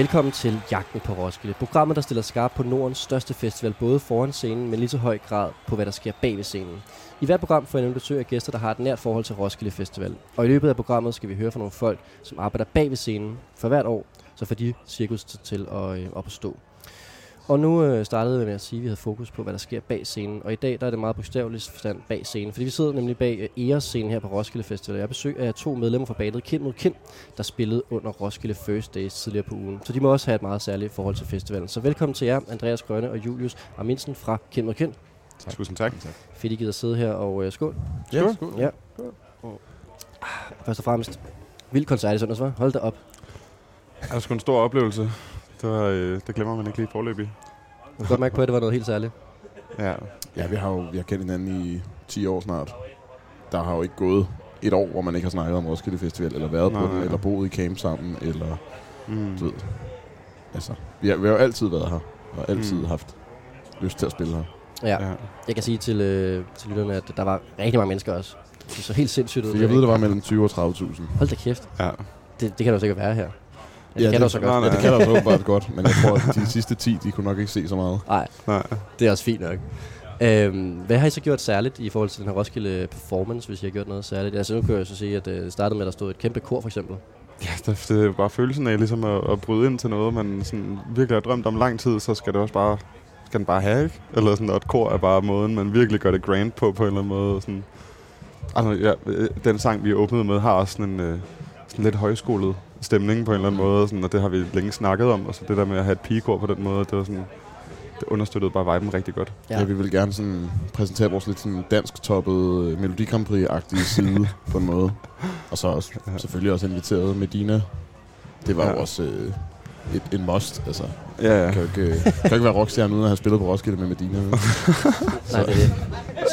Velkommen til Jagten på Roskilde. Programmet, der stiller skarp på Nordens største festival, både foran scenen, men lige så høj grad på, hvad der sker bag ved scenen. I hvert program får jeg nemlig besøg af gæster, der har et nært forhold til Roskilde Festival. Og i løbet af programmet skal vi høre fra nogle folk, som arbejder bag ved scenen for hvert år, så får de cirkus til at, øh, op at stå. Og nu øh, startede vi med at sige, at vi havde fokus på, hvad der sker bag scenen. Og i dag der er det meget bogstaveligt forstand bag scenen. Fordi vi sidder nemlig bag øh, Eres-scenen her på Roskilde Festival. Jeg besøg af to medlemmer fra bandet Kind mod Kind, der spillede under Roskilde First Days tidligere på ugen. Så de må også have et meget særligt forhold til festivalen. Så velkommen til jer, Andreas Grønne og Julius Arminsen fra Kind mod Kind. Tak. Tusind tak. Fedt, I gider sidde her, og øh, skål. Ja, skål. Ja. Først og fremmest, vild koncert i søndags, hva'? Hold da op. Det var sgu en stor oplevelse. Det, var, øh, det glemmer man ikke lige forløbig. Jeg kan godt mærke på, at det var noget helt særligt. Ja. Ja, vi har jo vi har kendt hinanden i 10 år snart. Der har jo ikke gået et år, hvor man ikke har snakket om Roskilde Festival, eller været Nej, på den, nej. eller boet i camp sammen, eller Mm. du ved. Altså, vi har, vi har jo altid været her, og altid Mm. haft lyst til at spille her. Ja. ja. Jeg kan sige til, øh, til lytterne, at der var rigtig mange mennesker også. Det så helt sindssygt ud. Jeg ved, der var mellem 20 og 30.000. Hold da kæft. ja. Det, det kan der jo sikkert være her. Ja, det kan det- der så godt. nej, Ja, nej. det kan der så åbenbart godt, men jeg tror, at de sidste 10, de kunne nok ikke se så meget. Nej, Nej. det er også fint nok. Øhm, hvad har I så gjort særligt i forhold til den her Roskilde performance, hvis I har gjort noget særligt? Altså nu kan jeg så sige, at øh, det startede med, at der stod et kæmpe kor for eksempel. Ja, det, det er bare følelsen af ligesom at, at bryde ind til noget, man sådan virkelig har drømt om lang tid, så skal det også bare, skal den bare have, ikke? Eller sådan, og et kor er bare måden, man virkelig gør det grand på, på en eller anden måde. Sådan. Altså, ja, øh, den sang, vi åbnede med, har også sådan en øh, sådan lidt højskolet stemning på en eller anden måde, sådan, og det har vi længe snakket om, og så det der med at have et pigekor på den måde, det var sådan, det understøttede bare viben rigtig godt. Ja. ja, vi vil gerne sådan præsentere vores lidt sådan dansk toppet Melodi Grand Prix-agtige side på en måde. Og så også, Ja. selvfølgelig også inviteret Medina. Det var Ja. jo også øh, et, en must, altså. Ja, ja. Kan jo ikke, øh, kan jo ikke være rockstjerne uden at have spillet på Roskilde med Medina. vel? Nej, det er det.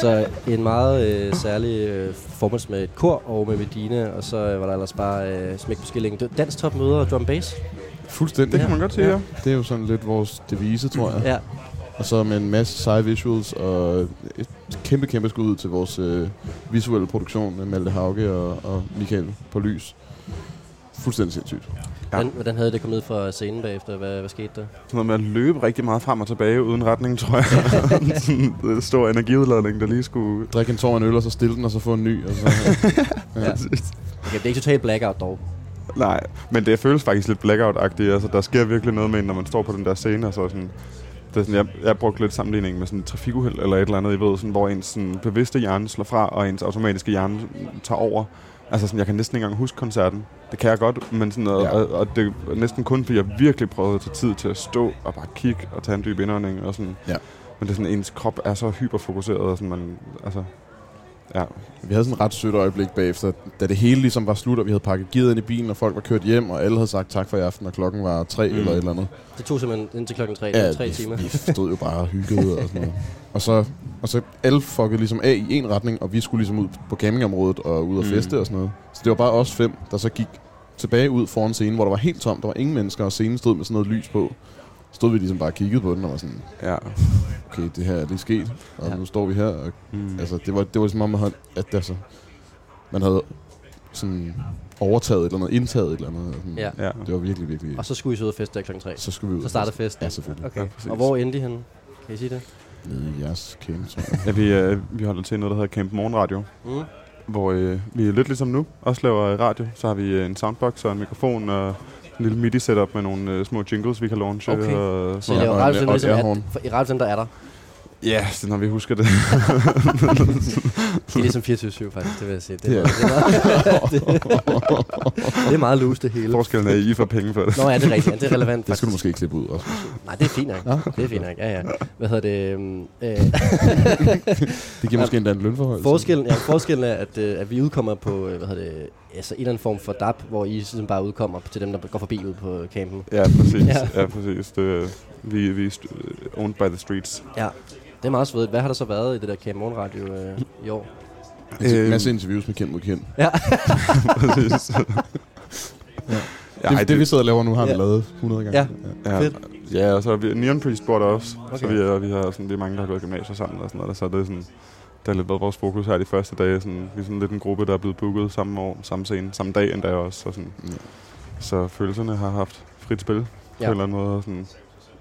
Så en meget øh, særlig øh, performance med et kor og med Medina, og så øh, var der ellers bare øh, smæk på skillingen. Det- Dansk top møder og drum bass. Fuldstændig. Det kan man godt sige, ja. Det er jo sådan lidt vores devise, tror jeg. Ja. Og så med en masse seje visuals og et kæmpe, kæmpe skud ud til vores øh, visuelle produktion med Malte Hauge og, og Michael på lys. Fuldstændig sindssygt. Hvordan, hvordan havde det kommet ud fra scenen bagefter? Hvad, hvad skete der? Sådan noget med at løbe rigtig meget frem og tilbage uden retning, tror jeg. sådan en stor energiudladning, der lige skulle... Drik en tår en øl, og så stille den, og så få en ny. Og så, Ja. ja. Okay, det er ikke totalt blackout dog. Nej, men det føles faktisk lidt blackout-agtigt. Altså, der sker virkelig noget med en, når man står på den der scene. Og så sådan, det er sådan, jeg, jeg brugte lidt sammenligning med sådan et trafikuheld eller et eller andet, I ved, sådan, hvor ens sådan, bevidste hjerne slår fra, og ens automatiske hjerne tager over. Altså sådan, jeg kan næsten ikke engang huske koncerten. Det kan jeg godt, men sådan, og, Ja. og, og, det er næsten kun, fordi jeg virkelig prøvede at tage tid til at stå og bare kigge og tage en dyb indånding. Og sådan. Ja. Men det er sådan, ens krop er så hyperfokuseret, og sådan, man, altså, ja. Vi havde sådan et ret sødt øjeblik bagefter, da det hele ligesom var slut, og vi havde pakket gearet ind i bilen, og folk var kørt hjem, og alle havde sagt tak for i aften, og klokken var tre Mm. mm. eller et eller andet. Det tog simpelthen indtil klokken tre. Ja, tre vi, timer. vi stod jo bare og hyggede og sådan noget. Og så, og så alle fuckede ligesom af i en retning, og vi skulle ligesom ud på campingområdet og ud og Mm. feste og sådan noget. Så det var bare os fem, der så gik tilbage ud foran scenen, hvor der var helt tomt, der var ingen mennesker, og scenen stod med sådan noget lys på. Stod vi ligesom bare og kiggede på den, og var sådan, ja. okay, det her det er sket, og Ja. nu står vi her. Og, Mm. altså, det var, det var ligesom om, at, at altså, man havde sådan overtaget et eller andet, indtaget et eller andet. Sådan. Ja. ja. Det var virkelig, virkelig... Og så skulle I så ud og feste der klokken tre. så skulle vi ud. Så startede feste. festen. Ja, selvfølgelig. Okay. Ja, præcis. og hvor endte I henne? Kan I sige det? Nede i jeres camp, tror jeg. Ja, vi, øh, vi holder til noget, der hedder Camp Morgenradio, Mm. hvor øh, vi er lidt ligesom nu, også laver radio. Så har vi øh, en soundbox og en mikrofon og en lille MIDI-setup med nogle øh, små jingles, vi kan launche. Okay. Og, Så I laver og en- radiocenter, og ligesom er, i radiocenter er der. Ja, det er, når vi husker det. Det er ligesom 24-7 faktisk, det vil jeg sige. Det er, Ja. meget, det, er det, det er meget loose det hele. Forskellen er, I får penge for det. Nå ja, det er rigtigt. Ja, det er relevant. Det skulle du faktisk. måske ikke klippe ud også. Nej, det er fint nok. Det er fint nok, ja ja. Hvad hedder det? øhm, Øh, Det giver måske endda en lønforhold. forskellen, ja, forskellen er, at, øh, at vi udkommer på øh, hvad hedder det, altså en eller anden form for DAP, hvor I sådan bare udkommer til dem, der går forbi ud på campen. Ja, præcis. Ja. Ja, præcis. Det, øh, vi, vi er øh, owned by the streets. Ja, det er meget svedigt. Hvad har der så været i det der Camp Morgenradio øh, i år? En Øhm. masse interviews med kendt mod kendt. Ja. præcis. Ja. Ja, det, ej, det, vi sidder og laver nu, har vi Ja. lavet 100 gange. Ja. Ja, Fedt. ja og så har vi Neon Priest bor der også. Okay. Så vi, er, vi har sådan, vi er mange, der har gået i gymnasiet sammen og sådan noget. Så det er sådan, det har lidt været vores fokus her de første dage. Sådan, vi er sådan lidt en gruppe, der er blevet booket samme år, samme scene, samme dag endda også. Og sådan. Ja. Så følelserne har haft frit spil. ja. på en eller anden måde. Sådan.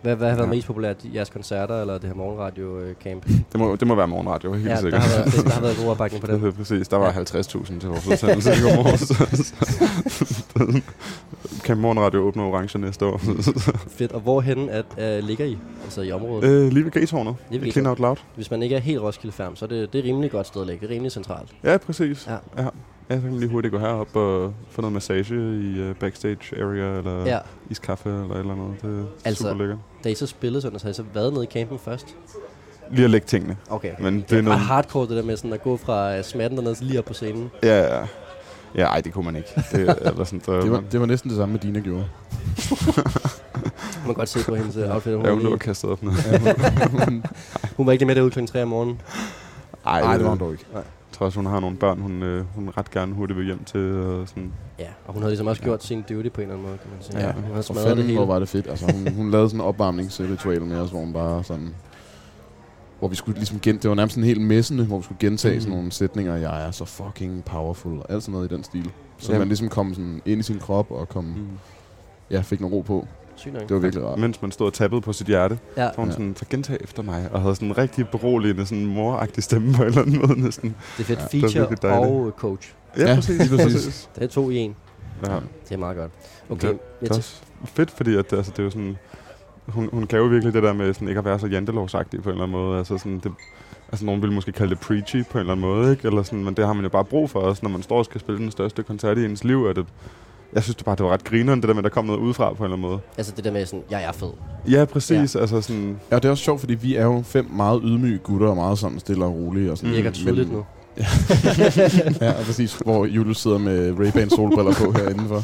Hvad, hvad har været Ja. mest populært? Jeres koncerter eller det her morgenradio-camp? Det må, det må være morgenradio, helt Ja, der sikkert. har, været, der har været god opbakning på Det det. præcis. Der var 50.000 til vores udsendelse i går morges. kan morgenradio åbne orange næste år? Fedt. Og hvorhen at, uh, ligger I? Altså i området? øh, lige ved G-tårnet. Lige Clean Out Loud. Hvis man ikke er helt Roskilde Færm, så er det, det er rimelig godt sted at ligge. Det er rimelig centralt. Ja, præcis. Ja. ja. Ja, så kan man lige hurtigt gå herop og få noget massage i uh, backstage area, eller Ja. iskaffe, eller et eller andet. Det er Altså- super lækkert. Da I så spillede sådan, så har I så været nede i campen først? Lige at lægge tingene. Okay. Men det er Det er noget... hardcore det der med sådan at gå fra uh, smatten dernede lige op på scenen. Ja, ja. Ja, ej, det kunne man ikke. Det, eller sådan, der, Det var, det var næsten det samme med Dina gjorde. Man kan godt se på hendes outfit. Hun, Ja, hun lå lige, kastet op nu. hun var ikke lige med derude kl. 3 om morgenen. Ej, Nej, det var hun dog ikke. Jeg tror også, hun har nogle børn, hun, øh, hun ret gerne hurtigt vil hjem til. Og sådan. Ja, og hun havde ligesom også gjort sin duty på en eller anden måde, kan man sige. Ja, hun havde Og smadret det fanden, hele. hvor var det fedt. Altså, hun, hun lavede sådan en opvarmningsritual med os, hvor hun bare sådan... Hvor vi skulle ligesom gen, det var nærmest en helt messende, hvor vi skulle gentage Mm. sådan nogle sætninger, jeg er så fucking powerful, og alt sådan noget i den stil. Så Ja. man ligesom kom sådan ind i sin krop og kom, Mm. ja, fik noget ro på. Sygt nok. Det var virkelig rart. Mens man stod og tappede på sit hjerte, Ja, så var hun Ja. sådan, så gentag efter mig, og havde sådan en rigtig beroligende, sådan moragtig stemme på en eller anden måde næsten. det er fedt. Ja, det var Feature og coach. Ja, lige præcis. Det er to i en. Ja. Det er meget godt. Okay, Det- jeg Det er også fedt, fordi at, altså, det er jo sådan, hun, hun kan jo virkelig det der med sådan, ikke at være så jantelovsagtig på en eller anden måde. Altså, sådan, det, altså nogen vil måske kalde det preachy på en eller anden måde, ikke? Eller sådan, men det har man jo bare brug for også, når man står og skal spille den største koncert i ens liv. At det, jeg synes det bare, det var ret grineren, det der med, at der kom noget udefra på en eller anden måde. altså det der med sådan, jeg er fed. Ja, præcis. Ja. Altså sådan, Ja, det er også sjovt, fordi vi er jo fem meget ydmyge gutter, og meget sådan stille og rolige. Og sådan. Det virker Mm, tydeligt nu. ja, præcis, hvor Julius sidder med Ray-Ban solbriller på herinde for.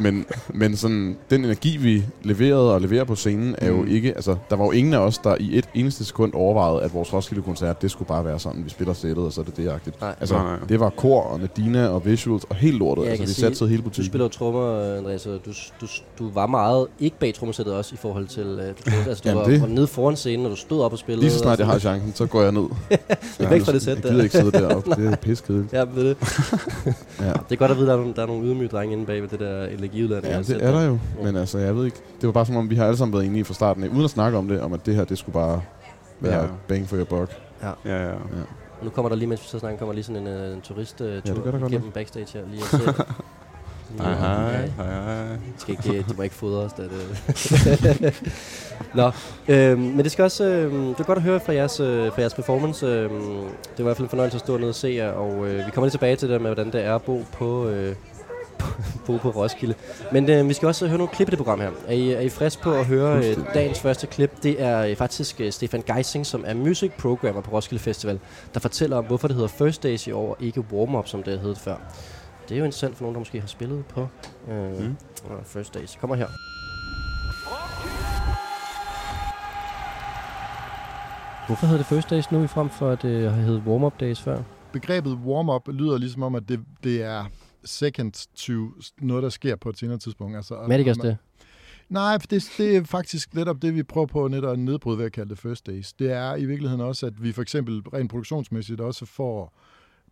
Men, men sådan, den energi, vi leverede og leverer på scenen, er jo Mm. ikke... Altså, der var jo ingen af os, der i et eneste sekund overvejede, at vores Roskilde-koncert, det skulle bare være sådan, vi spiller sættet, og så er det det-agtigt. Nej. Altså, Nej, nej. det var kor og Nadina og visuals og helt lortet. Ja, jeg altså, vi satte hele Du butikken. spiller jo trommer, Andreas, og du, du, du var meget ikke bag trommesættet også i forhold til... Uh, du, altså, du Jamen, var, det- var nede foran scenen, og du stod op og spillede. Lige så snart jeg har chancen, så går jeg ned. væk fra det sæt Jeg der. gider ikke sidde deroppe. Det er piskedeligt. Ja, ved det. Ja. Det er godt at vide, at der er nogle, der er nogle ydmyge drenge inde bag ved det der energiudladning. Ja, jeg har det er der jo. Ja. Men altså, jeg ved ikke. Det var bare som om, vi har alle sammen været enige fra starten af, uden at snakke om det, om at det her, det skulle bare være Ja. bang for your buck. ja, ja. ja. Og nu kommer der lige, mens vi så snakker, kommer lige sådan en, uh, en turist uh, tur der godt igennem backstage her. Lige at Hej, hej, Ja. hej, hej. Skal ikke, de må ikke fodre os, da det... Nå, øhm, men det skal også... Øhm, det er godt at høre fra jeres, øh, fra jeres performance. Øhm, det var i hvert fald en fornøjelse at stå nede og se jer, og øh, vi kommer lige tilbage til det med, hvordan det er at bo på, øh, bo på Roskilde. Men øh, vi skal også høre nogle klip i det program her. Er I, er I friske på at høre øh, dagens første klip? Det er øh, faktisk øh, Stefan Geising, som er music programmer på Roskilde Festival, der fortæller om, hvorfor det hedder First Days i år, og ikke Warm Up, som det hed før. Det er jo interessant for nogen, der måske har spillet på øh, Mm. First Days. Kommer her. Hvorfor hedder det First Days nu i frem for at det har heddet Warm Up Days før? Begrebet warm-up lyder ligesom om, at det, det er second to noget, der sker på et senere tidspunkt. Altså, er det? Nej, for det, det er faktisk netop det, vi prøver på netop at nedbryde ved at kalde det first days. Det er i virkeligheden også, at vi for eksempel rent produktionsmæssigt også får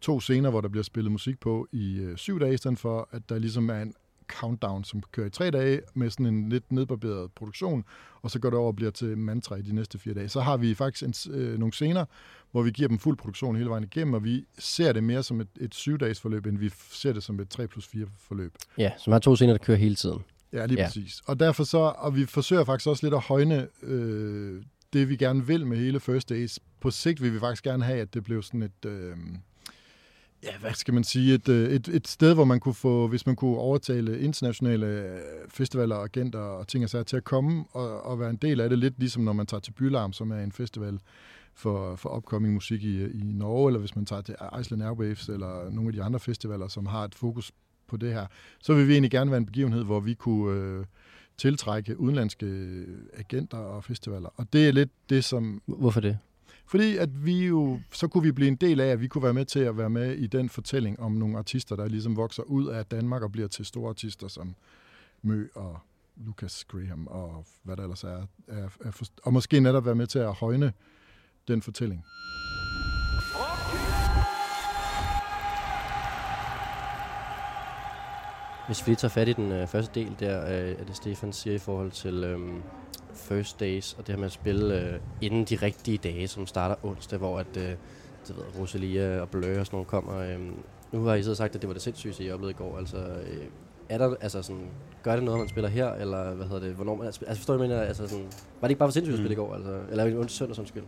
to scener, hvor der bliver spillet musik på i øh, syv dage, i stedet for at der ligesom er en countdown, som kører i tre dage med sådan en lidt nedbarberet produktion, og så går det over og bliver til mantra i de næste fire dage. Så har vi faktisk en, øh, nogle scener, hvor vi giver dem fuld produktion hele vejen igennem, og vi ser det mere som et, et syv-dages forløb, end vi ser det som et 3 plus 4 forløb. Ja, som har to scener, der kører hele tiden. Ja, lige ja. præcis. Og derfor så, og vi forsøger faktisk også lidt at højne øh, det, vi gerne vil med hele First Days. På sigt vil vi faktisk gerne have, at det blev sådan et, øh, ja, hvad skal man sige, et, øh, et, et sted, hvor man kunne få, hvis man kunne overtale internationale øh, festivaler, agenter og ting og sager til at komme og, og være en del af det, lidt ligesom når man tager til Bylarm, som er en festival for, for upcoming musik i, øh, i Norge, eller hvis man tager til Iceland Airwaves, eller nogle af de andre festivaler, som har et fokus på det her, så vil vi egentlig gerne være en begivenhed, hvor vi kunne øh, tiltrække udenlandske agenter og festivaler. Og det er lidt det, som... Hvorfor det? Fordi at vi jo, så kunne vi blive en del af, at vi kunne være med til at være med i den fortælling om nogle artister, der ligesom vokser ud af Danmark og bliver til store artister som Mø og Lucas Graham og hvad der ellers er. er, er og måske netop være med til at højne den fortælling. Hvis vi lige tager fat i den øh, første del der, øh, af det Stefan siger i forhold til øh, first days, og det her med at spille øh, inden de rigtige dage, som starter onsdag, hvor at, øh, det ved, Rosalia og Blø og sådan nogle kommer. Øh, nu har I så sagt, at det var det sindssyge, I oplevede i går. Altså, øh, er der, altså sådan, gør det noget, man spiller her, eller hvad hedder det, hvornår man, altså forstår du, mener, altså sådan, var det ikke bare for sindssygt at spille i går, altså, eller en søndag, undskyld?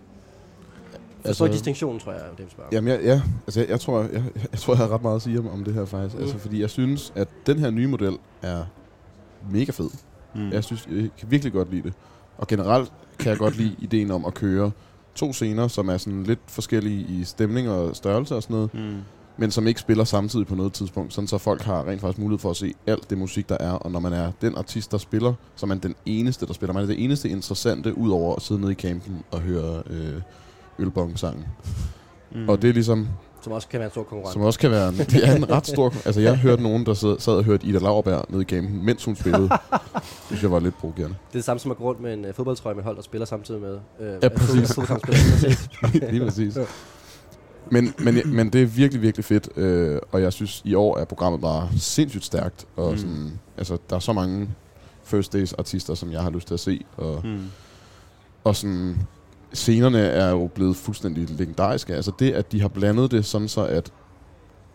Forstår altså, distinktionen, tror jeg, er det, vi spørger. Jamen, jeg, ja, altså, jeg, jeg, tror, jeg, jeg tror, jeg har ret meget at sige om, om det her faktisk. Mm. Altså, fordi jeg synes, at den her nye model er mega fed. Mm. Jeg synes, jeg kan virkelig godt lide det. Og generelt kan jeg godt lide ideen om at køre to scener, som er sådan lidt forskellige i stemning og størrelse og sådan noget, Mm. men som ikke spiller samtidig på noget tidspunkt, sådan så folk har rent faktisk mulighed for at se alt det musik, der er. Og når man er den artist, der spiller, så er man den eneste, der spiller. Man er det eneste interessante, ud over at sidde nede i campen og høre øh, ølbong-sangen. Mm. Og det er ligesom Som også kan være en stor konkurrent. som også kan være en, det er en ret stor... Altså, jeg hørte nogen, der sad, sad og hørte Ida Lauerberg nede i campen, mens hun spillede. det synes jeg var lidt provokerende. Det er det samme som at gå rundt med en uh, fodboldtrøje med hold, der spiller samtidig med. Uh, Ja, præcis. Fodboldspiller. Lige præcis. Men, men, men det er virkelig, virkelig fedt, øh, og jeg synes, i år er programmet bare sindssygt stærkt. Og Mm. sådan, altså, der er så mange First Days artister, som jeg har lyst til at se. Og, Mm. og sådan, scenerne er jo blevet fuldstændig legendariske. Altså det, at de har blandet det sådan så, at,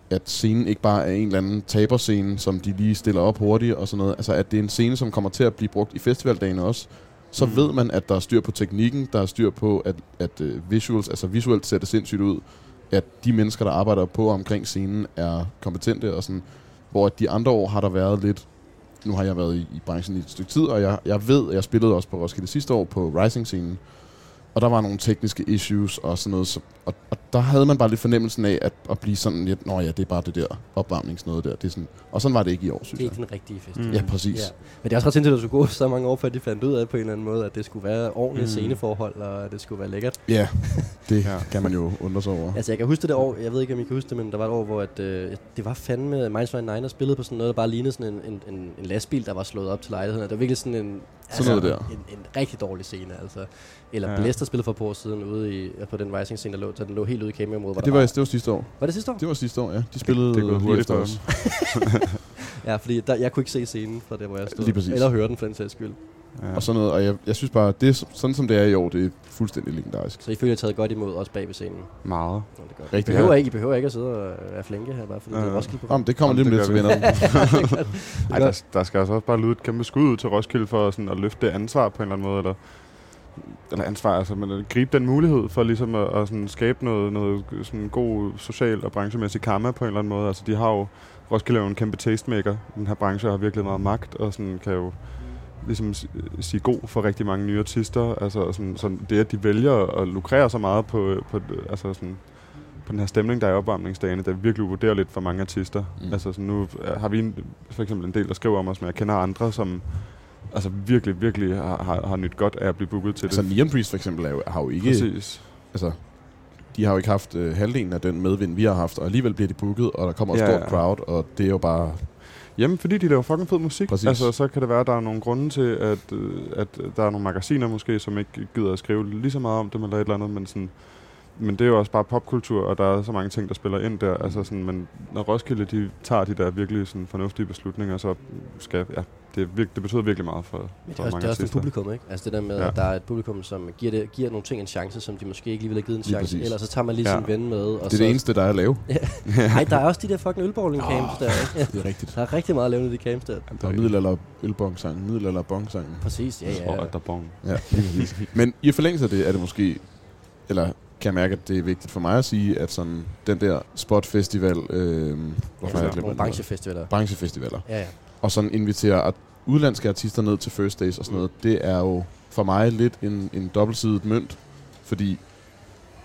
at scenen ikke bare er en eller anden taberscene, som de lige stiller op hurtigt og sådan noget. Altså at det er en scene, som kommer til at blive brugt i festivaldagene også. Så Mm. ved man, at der er styr på teknikken, der er styr på, at, at uh, visuals, altså visuelt ser det sindssygt ud, at de mennesker, der arbejder på omkring scenen, er kompetente og sådan. Hvor at de andre år har der været lidt nu har jeg været i, i branchen i et stykke tid, og jeg, jeg ved, jeg spillede også på Roskilde sidste år på Rising-scenen, og der var nogle tekniske issues og sådan noget, så, og, og der havde man bare lidt fornemmelsen af at, at blive sådan lidt, nå ja, det er bare det der opvarmningsnøde der. Det er sådan, og sådan var det ikke i år, synes Det er jeg. ikke den rigtige festival. Mm. Ja, præcis. Ja. Men det er også ret sindssygt, at det skulle gå så mange år, før de fandt ud af på en eller anden måde, at det skulle være ordentlige Mm. sceneforhold, og at det skulle være lækkert. Ja, det Ja. kan man jo undre sig over. Altså, jeg kan huske det der år, jeg ved ikke, om I kan huske det, men der var et år, hvor at, øh, det var fandme Minds 99, der spillede på sådan noget, der bare lignede sådan en, en, en, en lastbil, der var slået op til lejligheden. Det var virkelig sådan en, Sådan noget der. En, en, rigtig dårlig scene, altså. Eller Ja. ja. Blæst, der spillede for år siden ude i, på den Rising scene, der lå, så den lå helt ude i cameraområdet. hvor Det der var, det var sidste år. var det sidste år? Det var sidste år, ja. De spillede det er gået lige hurtigt efter for os. Ja, fordi der, jeg kunne ikke se scenen fra der, hvor jeg stod. Lige præcis. Eller høre den for den sags skyld. Ja. Og sådan noget, og jeg, jeg synes bare, det er, sådan som det er i år, det er fuldstændig legendarisk. Så I føler, jeg taget godt imod, også bag ved scenen. Meget. Nå, det godt. Rigtig I behøver, godt. ikke, I behøver ikke at sidde og være flinke her, bare fordi Ja, det er ja. Roskilde på. Om, det kommer Jamen, lige om det lidt til vinderne. Ej, der, der skal altså også bare lyde et kæmpe skud ud til Roskilde for sådan at løfte det ansvar på en eller anden måde, eller, eller ansvar, altså, men at gribe den mulighed for ligesom at, at sådan skabe noget, noget sådan god social og branchemæssig karma på en eller anden måde. Altså, de har jo, Roskilde er jo en kæmpe tastemaker. Den her branche har virkelig meget magt, og sådan kan jo ligesom sige god for rigtig mange nye artister. Altså sådan, sådan det, at de vælger at lukrere så meget på, på, altså sådan, på den her stemning, der er i opvarmningsdagene, det er virkelig uvurderligt for mange artister. Mm. Mm. Altså sådan, nu øh, har vi en, for eksempel en del, der skriver om os, men jeg kender andre, som altså virkelig, virkelig har, har, har nyt godt af at blive booket til Altså, det. Neon Priest for eksempel er jo, har jo ikke... Præcis. altså, de har jo ikke haft øh, halvdelen af den medvind, vi har haft, og alligevel bliver de booket, og der kommer et Ja, stort ja. crowd, og det er jo bare... Jamen, fordi de laver fucking fed musik. Præcis. Altså, så kan det være, at der er nogle grunde til, at, øh, at der er nogle magasiner måske, som ikke gider at skrive lige så meget om dem eller et eller andet, men sådan... Men det er jo også bare popkultur, og der er så mange ting, der spiller ind der. Altså sådan, men når Roskilde de tager de der virkelig sådan fornuftige beslutninger, så skal ja, det, det betyder virkelig meget for, Men det for er også, mange det er også et publikum, ikke? Altså det der med, Ja. at der er et publikum, som giver, det, giver nogle ting en chance, som de måske ikke lige ville have givet en Lige chance. præcis. Ellers så tager man lige Ja. sin ven med. Og Det er så, det eneste, der er at lave. Nej, der er også de der fucking ølbowling camps der. ikke? Ja. Det er rigtigt. Der er rigtig meget at lave i de camps der. Der er middelalder ølbong-sangen, middelalder bong-sangen. Præcis, ja, ja. Og der bong. Ja. Men i forlængelse af det er det måske, eller kan jeg mærke, at det er vigtigt for mig at sige, at sådan den der spotfestival, øh, hvorfor har jeg glemt branchefestivaler. branchefestivaler, Ja, ja. og sådan invitere at udlandske artister ned til First Days og sådan noget, det er jo for mig lidt en, en dobbeltsidet mønt, fordi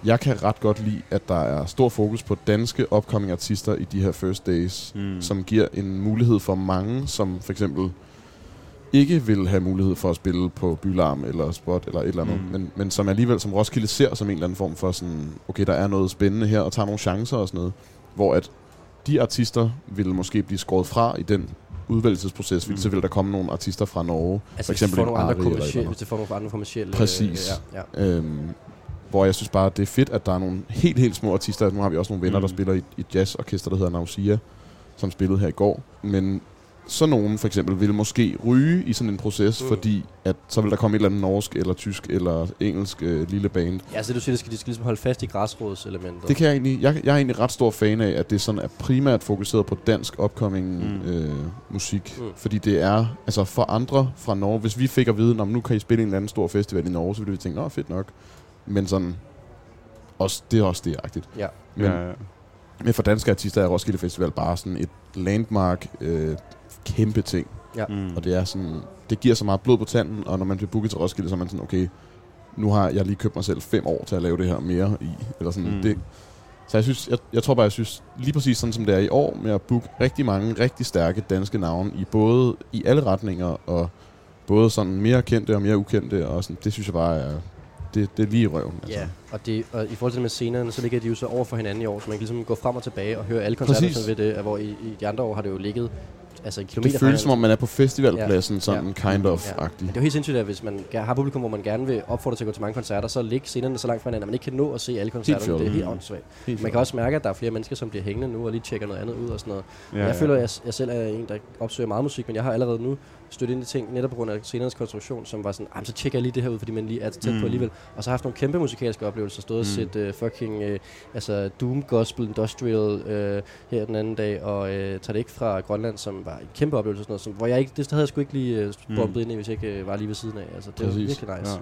jeg kan ret godt lide, at der er stor fokus på danske upcoming artister i de her First Days, Mm. som giver en mulighed for mange, som for eksempel ikke vil have mulighed for at spille på Bylarm eller Spot eller et eller andet, Mm. men, men som alligevel som Roskilde ser som en eller anden form for sådan, okay, der er noget spændende her, og tager nogle chancer og sådan noget, hvor at de artister vil måske blive skåret fra i den udvælgelsesproces, Mm. så vil der komme nogle artister fra Norge, Altså, for eksempel hvis det får nogle andre andet. hvis det får nogle andre kommercielle... Præcis. Øh, ja, ja. Øhm, hvor jeg synes bare, det er fedt, at der er nogle helt, helt små artister. Nu har vi også nogle venner, mm. der spiller i et jazzorkester, der hedder Nausia, som spillede her i går. Men så nogen for eksempel vil måske ryge i sådan en proces, Mm. fordi at så vil der komme et eller andet norsk, eller tysk, eller engelsk øh, lille band. Ja, så du siger, at de skal, de skal ligesom holde fast i græsrodselementer. Det kan jeg egentlig, jeg, jeg er egentlig ret stor fan af, at det sådan er primært fokuseret på dansk upcoming Mm. øh, musik. Mm. Fordi det er, altså for andre fra Norge, hvis vi fik at vide, om nu kan I spille en eller anden stor festival i Norge, så ville vi tænke, nå fedt nok. Men sådan, også, det er også det agtigt. Ja. Men, Ja, ja. men for danske artister er Roskilde Festival bare sådan et landmark, øh, kæmpe ting. Mm. Og det er sådan, det giver så meget blod på tanden, og når man bliver booket til Roskilde, så er man sådan, okay, nu har jeg lige købt mig selv fem år til at lave det her mere i. Eller sådan, Mm. det, så jeg, synes, jeg, jeg tror bare, jeg synes, lige præcis sådan som det er i år, med at booke rigtig mange rigtig stærke danske navne i både i alle retninger, og både sådan mere kendte og mere ukendte, og sådan, det synes jeg bare er, det, det er lige i røven. Altså. Ja, og, det, og i forhold til det med scenerne, så ligger de jo så over for hinanden i år, så man kan ligesom gå frem og tilbage og høre alle koncerter ved det, hvor i, i de andre år har det jo ligget altså kilometer Det føles som om, man er på festivalpladsen, Ja. sådan Ja. kind Ja. of-agtig. Men det er jo helt sindssygt, at hvis man har publikum, hvor man gerne vil opfordre til at gå til mange koncerter, så ligger scenerne så langt fra hinanden, at man ikke kan nå at se alle koncerterne. Det er helt åndssvagt. Man kan også mærke, at der er flere mennesker, som bliver hængende nu og lige tjekker noget andet ud og sådan noget. Ja, jeg ja. føler, at jeg, jeg selv er en, der opsøger meget musik, men jeg har allerede nu stødt ind i ting, netop på grund af scenernes konstruktion, som var sådan, "Ej, men så tjekker jeg lige det her ud, fordi man lige er tæt Mm. på alligevel. Og så har jeg haft nogle kæmpe musikalske oplevelser, stået og Mm. set uh, fucking uh, altså Doom Gospel Industrial uh, her den anden dag, og uh, tager det ikke fra Grønland, som var en kæmpe oplevelse, sådan noget, som, hvor jeg ikke, det havde jeg sgu ikke lige uh, Mm. bombet ind i, hvis jeg ikke uh, var lige ved siden af. Altså, det var Præcis. virkelig nice. Ja.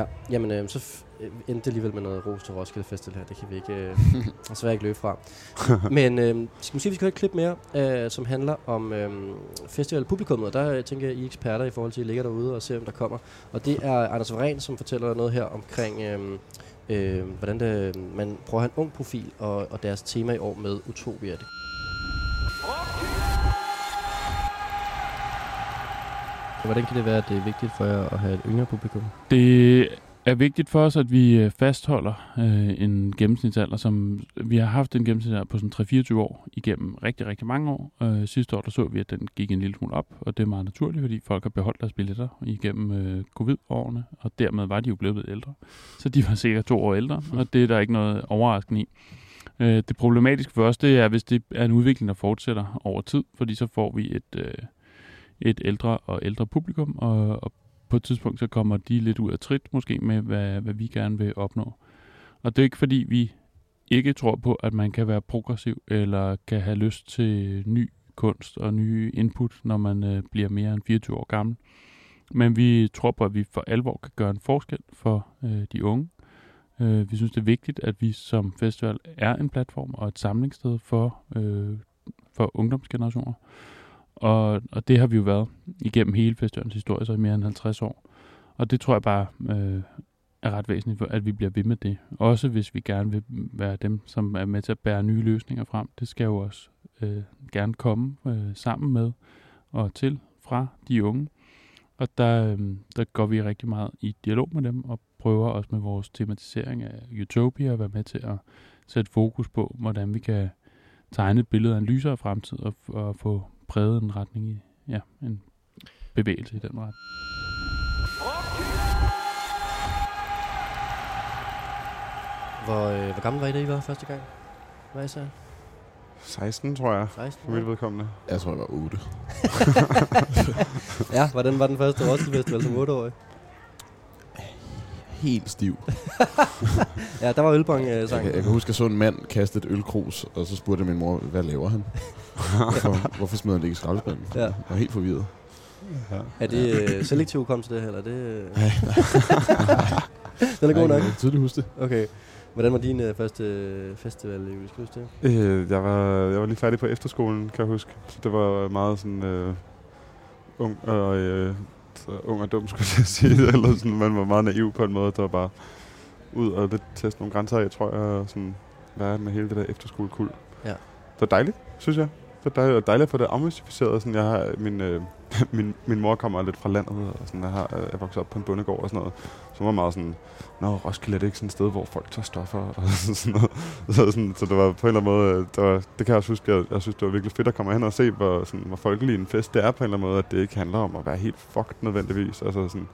Ja, jamen øh, så endte det alligevel med noget ros til Roskilde Festival her. Det kan vi ikke, øh, desværre ikke løbe fra. Men øh, skal måske vi skal høre et klip mere, øh, som handler om øh, festivalpublikummet. Der øh, tænker jeg, I er eksperter i forhold til, at I ligger derude og ser, hvem der kommer. Og det er Anders Varen, som fortæller noget her omkring, øh, øh, hvordan det, man prøver at have en ung profil og, og deres tema i år med Utopia. Det. Hvordan kan det være, at det er vigtigt for jer at have et yngre publikum? Det er vigtigt for os, at vi øh, fastholder øh, en gennemsnitsalder, som vi har haft en gennemsnitsalder på sådan 3-24 år igennem rigtig, rigtig mange år. Øh, sidste år der så vi, at den gik en lille smule op, og det er meget naturligt, fordi folk har beholdt deres billetter igennem øh, covid-årene, og dermed var de jo blevet ældre. Så de var sikkert to år ældre, og det er der ikke noget overraskende i. Øh, det problematiske for os, det er, hvis det er en udvikling, der fortsætter over tid, fordi så får vi et, øh, et ældre og ældre publikum, og, og på et tidspunkt så kommer de lidt ud af trit måske med, hvad, hvad vi gerne vil opnå. Og det er ikke fordi, vi ikke tror på, at man kan være progressiv, eller kan have lyst til ny kunst og nye input, når man øh, bliver mere end 24 år gammel. Men vi tror på, at vi for alvor kan gøre en forskel for øh, de unge. Øh, vi synes, det er vigtigt, at vi som festival er en platform og et samlingssted for, øh, for ungdomsgenerationer. Og, og det har vi jo været igennem hele festivalens historie, så i mere end 50 år. Og det tror jeg bare øh, er ret væsentligt, at vi bliver ved med det. Også hvis vi gerne vil være dem, som er med til at bære nye løsninger frem. Det skal jo også øh, gerne komme øh, sammen med og til fra de unge. Og der, øh, der går vi rigtig meget i dialog med dem og prøver også med vores tematisering af Utopia at være med til at sætte fokus på, hvordan vi kan tegne et billede af en lysere fremtid og, og få præget en retning i, ja, en bevægelse i den retning. Hvor, øh, hvor gammel var I, da I var første gang? Hvad sagde 16, tror jeg, 16? for mit vedkommende. Jeg tror, jeg var 8. Ja, hvordan var den første Roskilde Festival som 8-årig? Helt stiv. Ja, der var ølbong øh, Jeg, sang. kan- jeg kan huske, at jeg så en mand kaste et ølkrus, og så spurgte min mor, hvad laver han? Hvorfor, hvorfor smider han det ikke i skraldespanden? Ja. Jeg var helt forvirret. Ja. Er det øh, selektiv hukommelse det her, eller er det... Øh... Den er god nok. Jeg kan tydeligt huske det. Okay. Hvordan var din øh, første øh, festival, Julie? Skal du huske det? Øh, jeg, var, jeg var lige færdig på efterskolen, kan jeg huske. Så det var meget sådan øh, ung og øh, så ung og dum, skulle jeg sige. Eller sådan, man var meget naiv på en måde. Det var bare ud og lidt teste nogle grænser. Jeg tror, jeg sådan, være med hele det der efterskolekul. Ja. Det var dejligt, synes jeg. Det var dejligt, og dejligt at få det afmystificeret. Sådan, jeg har, min, øh, min, min mor kommer lidt fra landet, og sådan, jeg, har, øh, jeg vokset op på en bondegård og sådan noget. Så var meget sådan, Nå, Roskilde er det ikke sådan et sted, hvor folk tager stoffer og sådan noget. Så, sådan, så det var på en eller anden måde, øh, det, var, det kan jeg også huske, jeg, jeg synes, det var virkelig fedt at komme hen og se, hvor, sådan, hvor folkelig en fest det er på en eller anden måde, at det ikke handler om at være helt fucked nødvendigvis. Altså sådan,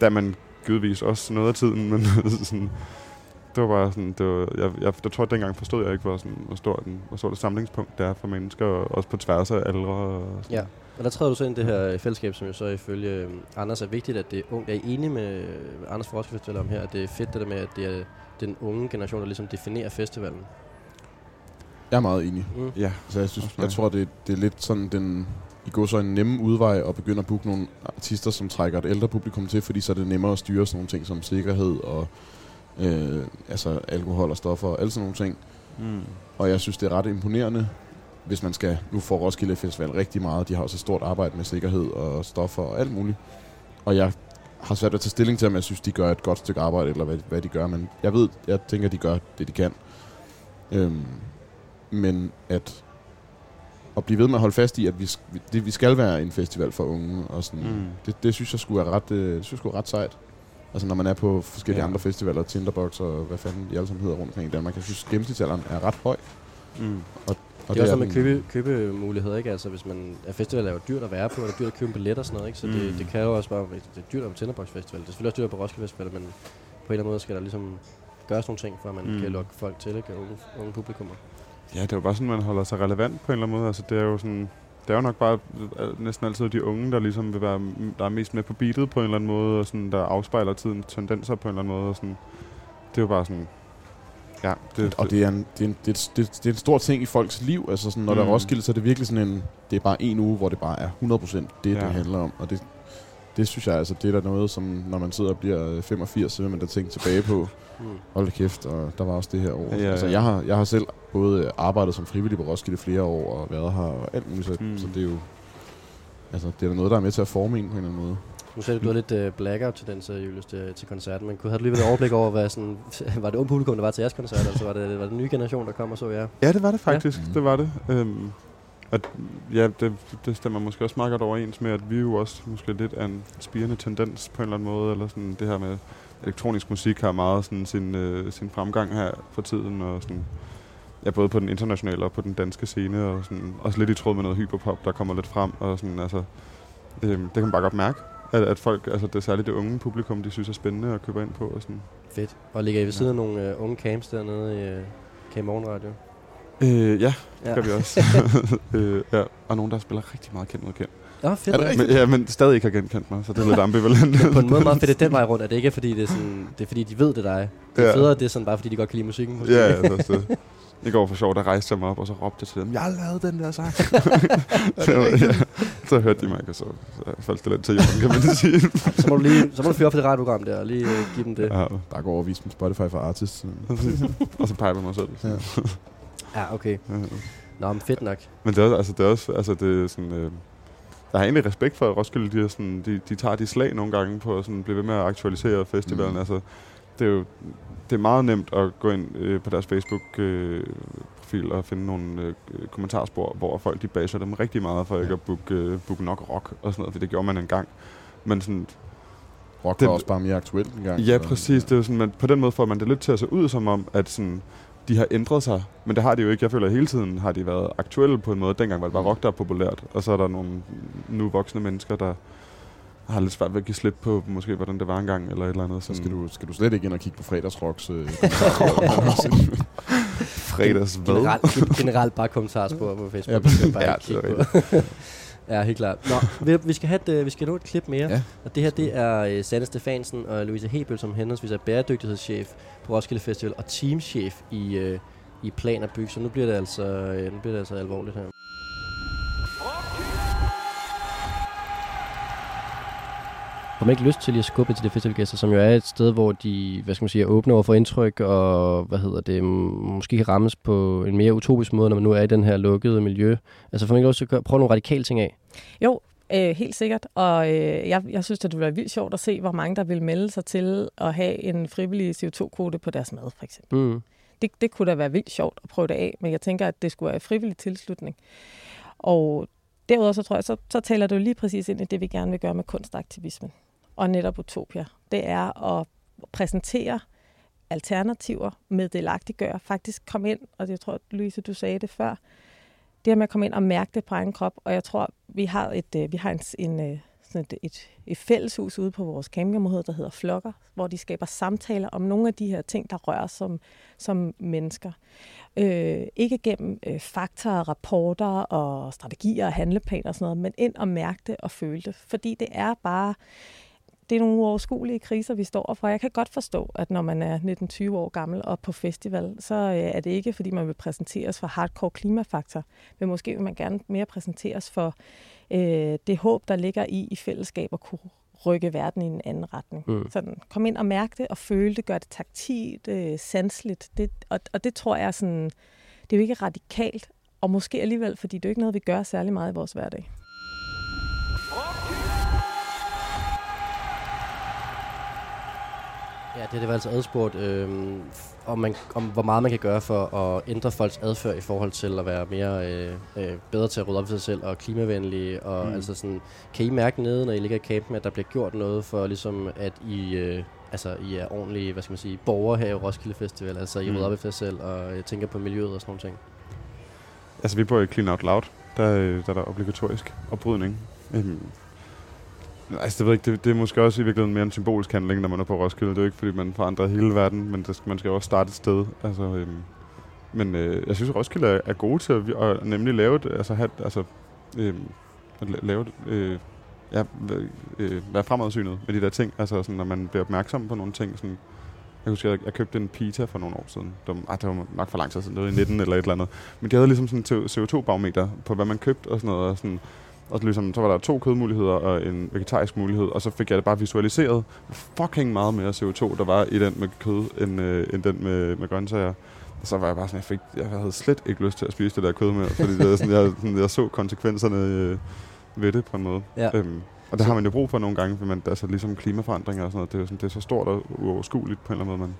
der er man givetvis også noget af tiden, men sådan, det var bare sådan, det var, jeg, jeg, jeg tror, at dengang forstod jeg ikke, hvor, sådan, hvor, stor den, hvor stort et samlingspunkt det er for mennesker, og også på tværs af aldre. Og sådan. Ja, og der træder du så ind i det her fællesskab, som jo så ifølge øh, Anders er vigtigt, at det er ungt. Er I enige med øh, Anders Roskilde Festival om her, at det er fedt det der med, at det er den unge generation, der ligesom definerer festivalen? Jeg er meget enig. Mm. Ja, Så jeg, synes, jeg tror, det, det er lidt sådan den i går så en nemme udvej at begynde at booke nogle artister, som trækker et ældre publikum til, fordi så er det nemmere at styre sådan nogle ting som sikkerhed og øh, altså alkohol og stoffer og alle sådan nogle ting. Mm. Og jeg synes, det er ret imponerende, hvis man skal... Nu får Roskilde Festival rigtig meget. De har også et stort arbejde med sikkerhed og stoffer og alt muligt. Og jeg har svært ved at tage stilling til, om jeg synes, de gør et godt stykke arbejde, eller hvad, hvad de gør. Men jeg ved, jeg tænker, de gør det, de kan. Øhm, men at, at blive ved med at holde fast i, at vi, det, vi skal være en festival for unge, og sådan, Mm. det, det, synes jeg skulle er ret, øh, det synes jeg skulle er ret sejt. Altså når man er på forskellige Ja. andre festivaler, Tinderbox og hvad fanden de alle sammen hedder rundt omkring i Danmark. Jeg synes, gennemsnitsalderen er ret høj. Mm. Og det er også noget med købe, købemuligheder, ikke? Altså, hvis man... Ja, festival er jo dyrt at være på, og det er dyrt at købe en billet og sådan noget, ikke? Så det, Mm. det kan jo også bare... Det er dyrt at på Tinderbox Festival. Det er selvfølgelig også dyrt på Roskilde Festival, men på en eller anden måde skal der ligesom gøres nogle ting, for at man mm. kan lokke folk til, ikke? Unge, unge publikummer. Ja, det er jo bare sådan, man holder sig relevant på en eller anden måde. Altså, det er jo sådan... Det er jo nok bare øh, næsten altid de unge, der ligesom vil være, der er mest med på beatet på en eller anden måde, og sådan, der afspejler tiden tendenser på en eller anden måde. Og sådan. Det er jo bare sådan... Ja, det, og det er, en, det, er en, det, det, det er en stor ting i folks liv. Altså sådan, når mm. der Mm. er Roskilde, så er det virkelig sådan en... Det er bare en uge, hvor det bare er 100% det, ja. Det handler om. Og det, det synes jeg, altså, det er der noget, som når man sidder og bliver 85, så vil man da tænke tilbage på, Mm. hold kæft, og der var også det her år. Ja, ja, Altså, ja. jeg har, jeg har selv både arbejdet som frivillig på Roskilde flere år, og været her og alt muligt, så, mm. Mm. så det er jo... Altså, det er noget, der er med til at forme en på en eller anden måde. Nu sagde du, du havde lidt uh, blackout-tendenser, Julius, til, til koncerten, men kunne, havde du lige et overblik over, hvad sådan, var det unge publikum, der var til jeres koncert, altså var det, var det den nye generation, der kom og så jer? Ja, det var det faktisk. Ja. Ja. Det var det. Øhm, at, ja, det, det stemmer måske også meget godt overens med, at vi jo også måske lidt er en spirende tendens på en eller anden måde, eller sådan det her med elektronisk musik har meget sådan sin, øh, sin fremgang her for tiden, og sådan, ja, både på den internationale og på den danske scene, og sådan, også lidt i tråd med noget hyperpop, der kommer lidt frem, og sådan, altså, øhm, det kan man bare godt mærke, at, at folk, altså det er særligt det unge publikum, de synes er spændende at købe ind på, og sådan. Fedt. Og ligger I ved siden af nogle uh, unge camps dernede i uh, Camp Morgenradio? Øh, ja, Ja. gør vi også. øh, ja, og nogen, der spiller rigtig meget kendt mod kendt. Ja, fedt. Er det Men, ja, men stadig ikke har genkendt mig, så det er lidt ambivalent. på en måde meget fedt, at den vej rundt, at det ikke er fordi, det er, sådan, det er fordi, de ved, det er dig. Det er Ja. federe, det er sådan bare fordi, de godt kan lide musikken. måske. ja, ja, det er det. I går for sjov, der rejste jeg mig op, og så råbte jeg til dem, jeg har lavet den der sang. så, ja, så hørte de mig og så, så faldt det lidt til jorden, kan man sige. så, må du lige, så må du fyre op for det radioprogram der, og lige uh, give dem det. ja, Der går over at vise dem Spotify for Artists. og så peger jeg på mig selv. Ja. Ja, okay. Ja. Nå, men fedt nok. Men det er, også- altså, det er også, altså, det er sådan, øh, jeg har egentlig respekt for, at Roskilde, de, er sådan, de, de tager de slag nogle gange på at sådan, blive ved med at aktualisere festivalen. Mm. Altså, det er jo det er meget nemt at gå ind øh, på deres Facebook-profil og finde nogle øh, kommentarspor, hvor folk de baser dem rigtig meget for ikke Ja. at booke, øh, booke nok rock og sådan noget, for det gjorde man engang. Men sådan, Rock var også bare mere aktuelt en gang. ja, så- præcis. Det er sådan, man, på den måde får man det lidt til at se ud som om, at sådan, de har ændret sig. Men det har de jo ikke. Jeg føler, at hele tiden har de været aktuelle på en måde. Dengang var det bare Mm. rock, der er populært. Og så er der nogle nu voksne mennesker, der har lidt svært ved at give slip på, måske hvordan det var engang, eller et eller andet. Så skal du, skal du slet ikke ind og kigge på fredagsrocks. Øh, fredags hvad? Generelt, generelt bare kommentarspor på Facebook. Ja, bare ja, er kigge på. ja, helt klart. Nå, vi, vi, skal have et, øh, vi skal nå et klip mere. Ja. Og det her, det er uh, Sanne Stefansen og Louise Hebel, som henholdsvis er bæredygtighedschef på Roskilde Festival og teamchef i, uh, i Plan og Byg. Så nu bliver det altså, uh, nu bliver det altså alvorligt her. Har man ikke lyst til lige at skubbe til de festivalgæster, som jo er et sted, hvor de, hvad skal man sige, er åbne over for indtryk, og hvad hedder det, måske kan rammes på en mere utopisk måde, når man nu er i den her lukkede miljø. Altså får man ikke lyst til at prøve nogle radikale ting af? Jo, øh, helt sikkert. Og øh, jeg, jeg synes, at det ville være vildt sjovt at se, hvor mange der vil melde sig til at have en frivillig CO2-kvote på deres mad, for eksempel. Mm. Det, det kunne da være vildt sjovt at prøve det af, men jeg tænker, at det skulle være frivillig tilslutning. Og derudover så tror jeg, så, så taler det jo lige præcis ind i det, vi gerne vil gøre med kunstaktivismen og netop Utopia. Det er at præsentere alternativer med delagtiggøre, faktisk komme ind, og jeg tror, Louise, du sagde det før, det her med at komme ind og mærke det på egen krop, og jeg tror, vi har, et, øh, vi har en, en øh, sådan et, et, et fælleshus ude på vores campingområde, der hedder Flokker, hvor de skaber samtaler om nogle af de her ting, der rører som, som mennesker. Øh, ikke gennem øh, fakta, rapporter og strategier og handleplaner og sådan noget, men ind og mærke det og føle det. Fordi det er bare det er nogle uoverskuelige kriser, vi står for. Jeg kan godt forstå, at når man er 19-20 år gammel og på festival, så øh, er det ikke, fordi man vil præsenteres for hardcore klimafaktor, men måske vil man gerne mere præsenteres for øh, det håb, der ligger i i fællesskab at kunne rykke verden i en anden retning. Mm. Sådan, kom ind og mærke det og føle det, gør det taktilt, øh, sansligt. Det, og, og det tror jeg sådan, det er jo ikke radikalt, og måske alligevel, fordi det er jo ikke noget, vi gør særlig meget i vores hverdag. Ja, det, det var altså adspurgt, øh, om, man, om hvor meget man kan gøre for at ændre folks adfærd i forhold til at være mere øh, øh, bedre til at rydde op for sig selv og klimavenlige. Og mm. altså sådan, kan I mærke nede, når I ligger i campen, at der bliver gjort noget for ligesom, at I, øh, altså, I er ordentlige, hvad skal man sige, borgere her i Roskilde Festival? Altså I mm. rydder op for sig selv og øh, tænker på miljøet og sådan nogle ting? Altså vi bor i Clean Out Loud. Der, der er der obligatorisk oprydning. Øhm, Altså, det, ved ikke, det, det er måske også i virkeligheden mere en symbolsk handling, når man er på Roskilde. Det er jo ikke, fordi man forandrer hele verden, men det, man skal jo også starte et sted. Altså, øhm, men øh, jeg synes, at Roskilde er, er gode til at, at nemlig lave det, altså, have, altså øhm, at lave det, øh, ja, øh, være fremadsynet med de der ting. Altså, sådan, når man bliver opmærksom på nogle ting. Sådan, jeg husker, jeg, jeg købte en pita for nogle år siden. Det var, ah, det var nok for lang tid siden, det var i 19 eller et eller andet. Men de havde ligesom sådan en CO2-barometer på, hvad man købte og sådan noget. Og sådan, og så, ligesom, så var der to kødmuligheder og en vegetarisk mulighed, og så fik jeg det bare visualiseret fucking meget mere CO2, der var i den med kød, end, øh, end den med, med grøntsager. Og så var jeg bare sådan, jeg, fik, jeg havde slet ikke lyst til at spise det der kød mere, fordi det, sådan, jeg, sådan, jeg så konsekvenserne øh, ved det på en måde. Ja. Øhm, og det har man jo brug for nogle gange, for man, altså ligesom klimaforandringer og sådan noget, det er, sådan, det er så stort og uoverskueligt på en eller anden måde, man,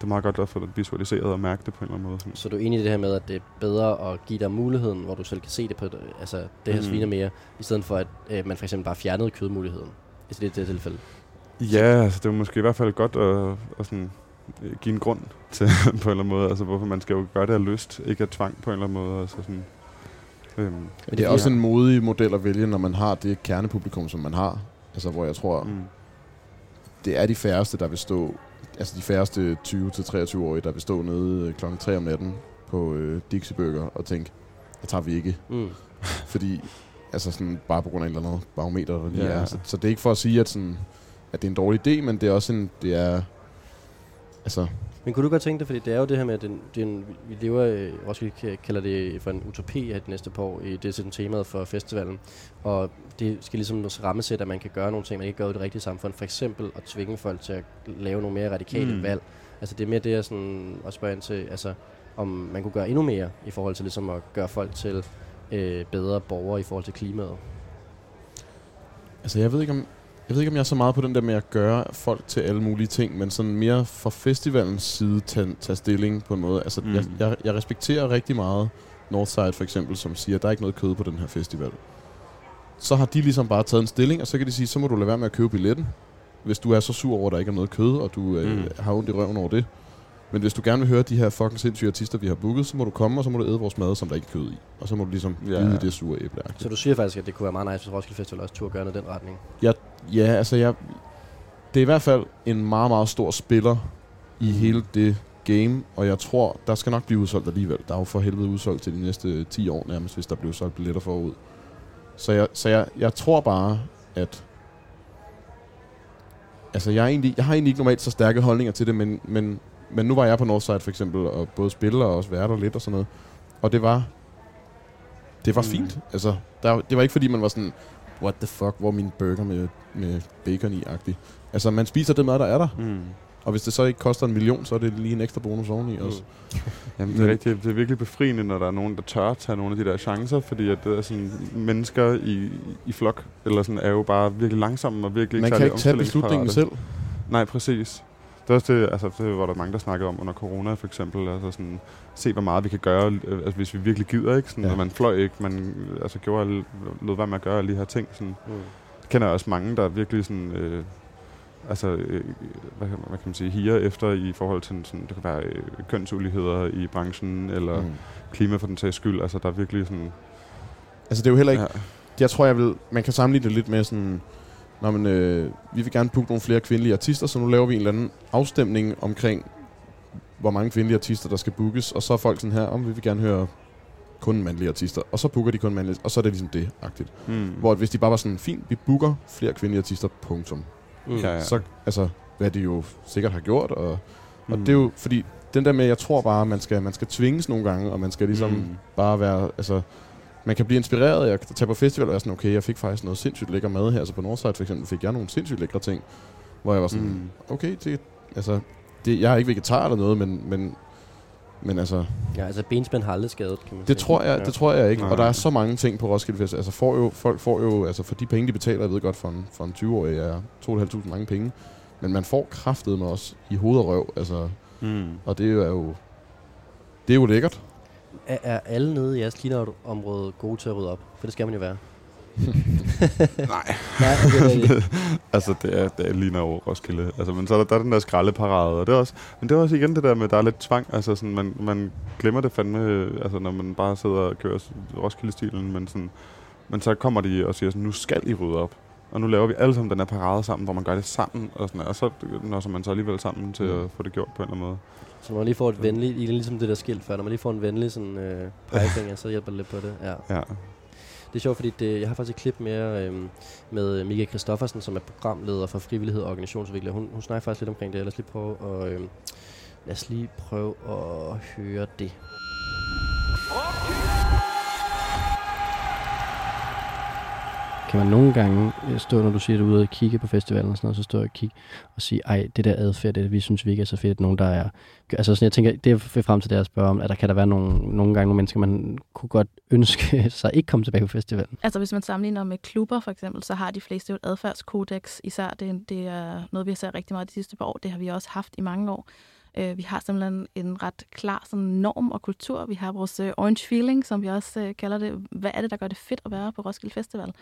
det er meget godt at få det visualiseret og mærke det på en eller anden måde. Så du er enig i det her med, at det er bedre at give dig muligheden, hvor du selv kan se det på altså det her mm. sviner mere, i stedet for at øh, man for eksempel bare fjernede kødmuligheden? I det, det tilfælde. Ja, altså det er måske i hvert fald godt at, at sådan, øh, give en grund til på en eller anden måde, altså hvorfor man skal jo gøre det af lyst, ikke af tvang på en eller anden måde. Altså sådan, øhm. Men det er også en modig model at vælge, når man har det kernepublikum, som man har. Altså hvor jeg tror, mm. det er de færreste, der vil stå altså de færreste 20-23-årige, der vil stå nede øh, klokken 3 om natten på øh, Dixie Burger og tænke, det tager vi ikke. Mm. Fordi, altså sådan, bare på grund af en eller anden barometer, der lige ja. er. Så, så, det er ikke for at sige, at, sådan, at det er en dårlig idé, men det er også en, det er, altså, men kunne du godt tænke dig, fordi det er jo det her med, at den, den, vi lever, også vi kalder det for en utopi her de næste par år, i det er sådan temaet for festivalen, og det skal ligesom rammesætte, at man kan gøre nogle ting, man ikke gør i det rigtige samfund, for eksempel at tvinge folk til at lave nogle mere radikale mm. valg. Altså det er mere det, jeg sådan også spørger ind til, altså om man kunne gøre endnu mere i forhold til ligesom at gøre folk til øh, bedre borgere i forhold til klimaet. Altså jeg ved ikke om, jeg ved ikke, om jeg er så meget på den der med at gøre folk til alle mulige ting, men sådan mere fra festivalens side tage, tage stilling på en måde. Altså, mm. jeg, jeg, jeg respekterer rigtig meget Northside for eksempel, som siger, at der er ikke noget kød på den her festival. Så har de ligesom bare taget en stilling, og så kan de sige, så må du lade være med at købe billetten, hvis du er så sur over, at der ikke er noget kød, og du øh, mm. har ondt i røven over det. Men hvis du gerne vil høre de her fucking sindssyge artister, vi har booket, så må du komme, og så må du æde vores mad, som der ikke er kød i. Og så må du ligesom ja, vide det sure æble. Så du siger faktisk, at det kunne være meget nice, hvis Roskilde Festival også turde gøre noget i den retning? Ja, ja altså jeg, det er i hvert fald en meget, meget stor spiller i mm. hele det game, og jeg tror, der skal nok blive udsolgt alligevel. Der er jo for helvede udsolgt til de næste 10 år nærmest, hvis der bliver solgt billetter forud. Så jeg, så jeg, jeg tror bare, at altså jeg, er egentlig, jeg har egentlig ikke normalt så stærke holdninger til det, men, men men nu var jeg på Northside for eksempel, og både spille og også være der lidt og sådan noget. Og det var, det var mm. fint. Altså, der, det var ikke fordi, man var sådan, what the fuck, hvor min burger med, med bacon i-agtig. Altså, man spiser det mad, der er der. Mm. Og hvis det så ikke koster en million, så er det lige en ekstra bonus oveni mm. også. Jamen, det er, rigtigt, det er virkelig befriende, når der er nogen, der tør at tage nogle af de der chancer, fordi at det er sådan, mennesker i, i flok, eller sådan, er jo bare virkelig langsomme og virkelig Man kan ikke tage beslutningen selv. Nej, præcis. Det er også det, altså, det var der mange, der snakkede om under corona for eksempel. Altså sådan, se hvor meget vi kan gøre, øh, altså, hvis vi virkelig gider. Ikke? Sådan, ja. man fløj ikke, man altså, gjorde, lød være med at gøre alle de her ting. Sådan. Mm. Jeg kender også mange, der virkelig sådan, øh, altså, øh, hvad, hvad kan man sige, higer efter i forhold til, sådan, det kan være øh, kønsuligheder i branchen, eller mm. klima for den sags skyld. Altså, der er virkelig sådan... Altså, det er jo heller ikke... Ja jeg tror, jeg vil, man kan sammenligne det lidt med sådan, når man, øh, vi vil gerne booke nogle flere kvindelige artister, så nu laver vi en eller anden afstemning omkring, hvor mange kvindelige artister, der skal bookes, og så er folk sådan her, om vi vil gerne høre kun mandlige artister, og så booker de kun mandlige, og så er det ligesom det, agtigt. Mm. Hvor hvis de bare var sådan, fint, vi booker flere kvindelige artister, punktum. Mm. Ja, ja. Så, altså, hvad de jo sikkert har gjort, og, og Mm. det er jo, fordi den der med, jeg tror bare, man skal, man skal tvinges nogle gange, og man skal ligesom Mm. bare være, altså, man kan blive inspireret af at tage på festival og være sådan, okay, jeg fik faktisk noget sindssygt lækker mad her, så på Northside for eksempel fik jeg nogle sindssygt lækre ting, hvor jeg var sådan, Mm. okay, det, altså, det, jeg er ikke vegetar eller noget, men, men, men altså, Ja, altså benspænd har aldrig skadet, kan man det sige. tror jeg, det tror jeg ikke, Nej. og der er så mange ting på Roskilde Fest, altså får jo, folk får jo, altså for de penge, de betaler, jeg ved godt, for en, for en 20-årig er 2.500 mange penge, men man får kraftet med os i hoved og røv, altså, Mm. og det er jo, det er jo lækkert. Er, er alle nede i jeres clean-out-område gode til at rydde op? For det skal man jo være. Nej. Nej, okay, det er det. altså, det, er, det er ligner over Roskilde. Altså, men så er der, der er den der skraldeparade, og det er også, men det er også igen det der med, at der er lidt tvang. Altså, sådan, man, man glemmer det fandme, altså, når man bare sidder og kører Roskilde-stilen, men, sådan, men så kommer de og siger sådan, nu skal I rydde op. Og nu laver vi alle sammen den her parade sammen, hvor man gør det sammen, og, sådan, og så når man så alligevel sammen til Mm. at få det gjort på en eller anden måde. Så når man lige får et venligt, ligesom det der skilt før, når man lige får en venlig sådan, øh, pegefinger, så hjælper det lidt på det. Ja. Ja. Det er sjovt, fordi det, jeg har faktisk et klip mere øhm, med Mika Kristoffersen, som er programleder for frivillighed og organisationsudvikler. Hun, hun snakker faktisk lidt omkring det. Lad os lige prøve at, øhm, lad os lige prøve at høre det. Kan man nogle gange øh, stå, når du siger, at du er ude og kigge på festivalen og sådan noget, så stå og kigge og sige, ej, det der adfærd, det vi synes vi ikke er så fedt, nogen der er... Altså sådan, jeg tænker, det er frem til det at spørge om, at der kan der være nogle, nogle gange nogle mennesker, man kunne godt ønske sig ikke komme tilbage på festivalen. Altså hvis man sammenligner med klubber for eksempel, så har de fleste jo et adfærdskodex. Især det, det er noget, vi har set rigtig meget de sidste par år. Det har vi også haft i mange år. Øh, vi har simpelthen en ret klar sådan, norm og kultur. Vi har vores øh, orange feeling, som vi også øh, kalder det. Hvad er det, der gør det fedt at være på Roskilde Festival?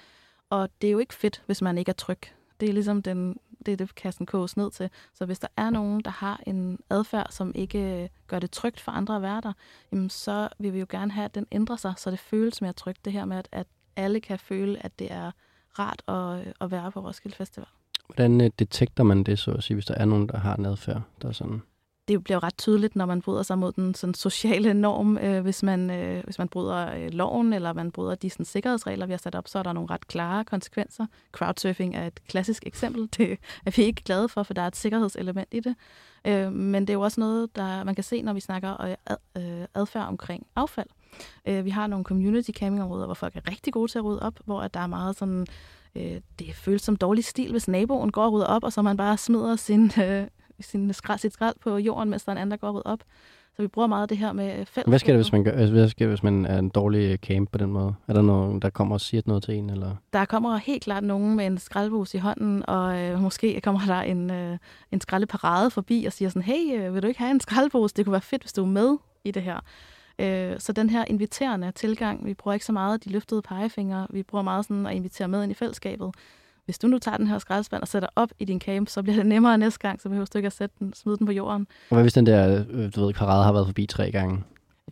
Og det er jo ikke fedt, hvis man ikke er tryg. Det er ligesom den, det, er det kassen koges ned til. Så hvis der er nogen, der har en adfærd, som ikke øh, gør det trygt for andre at være der, jamen så vil vi jo gerne have, at den ændrer sig, så det føles mere trygt. Det her med, at, at alle kan føle, at det er rart at, øh, at være på Roskilde Festival. Hvordan øh, detekter man det, så at sige, hvis der er nogen, der har en adfærd, der er sådan... Det bliver jo ret tydeligt, når man bryder sig mod den sådan, sociale norm. Øh, hvis, man, øh, hvis man bryder øh, loven, eller man bryder de sådan, sikkerhedsregler, vi har sat op, så er der nogle ret klare konsekvenser. Crowdsurfing er et klassisk eksempel. Det er vi ikke glade for, for der er et sikkerhedselement i det. Øh, men det er jo også noget, der man kan se, når vi snakker øh, ad, øh, adfærd omkring affald. Øh, vi har nogle community campingområder, hvor folk er rigtig gode til at rydde op, hvor at der er meget sådan, øh, det føles som dårlig stil, hvis naboen går og rydder op, og så man bare smider sin, øh, sin skrald, sit skrald på jorden, mens der er en anden, der går og op. Så vi bruger meget det her med fællesskab. Hvad sker der, hvis man, gør, hvad sker, hvis man er en dårlig øh, camp på den måde? Er der nogen, der kommer og siger noget til en? Eller? Der kommer helt klart nogen med en skraldbus i hånden, og øh, måske kommer der en, øh, en skraldeparade forbi og siger sådan, hey, øh, vil du ikke have en skraldbus? Det kunne være fedt, hvis du er med i det her. Øh, så den her inviterende tilgang, vi bruger ikke så meget de løftede pegefingre, vi bruger meget sådan at invitere med ind i fællesskabet. Hvis du nu tager den her skraldespand og sætter op i din camp, så bliver det nemmere næste gang, så behøver du ikke at sætte den, smide den på jorden. Og hvad hvis den der, øh, du ved, parade har været forbi tre gange?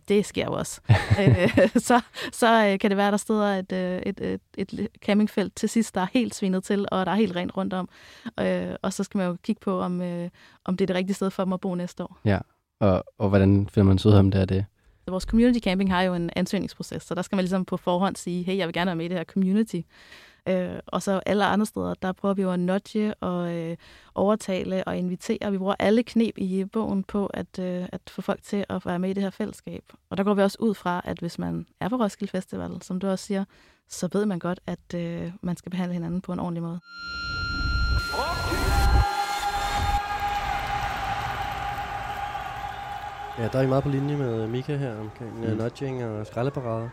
Det sker jo også. øh, så så øh, kan det være, der står et, et, et, et campingfelt til sidst, der er helt svinet til, og der er helt rent rundt om. Øh, og så skal man jo kigge på, om, øh, om det er det rigtige sted for dem at bo næste år. Og, og hvordan finder man så ud af, om det er det? Vores community camping har jo en ansøgningsproces, så der skal man ligesom på forhånd sige, hey, jeg vil gerne være med i det her community. Øh, og så alle andre steder, der prøver vi jo at nudge og øh, overtale og invitere. Vi bruger alle knep i bogen på at, øh, at få folk til at være med i det her fællesskab. Og der går vi også ud fra, at hvis man er på Roskilde Festival, som du også siger, så ved man godt, at øh, man skal behandle hinanden på en ordentlig måde. Ja, der er vi meget på linje med Mika her omkring mm. Mm. nudging og skraldeparader.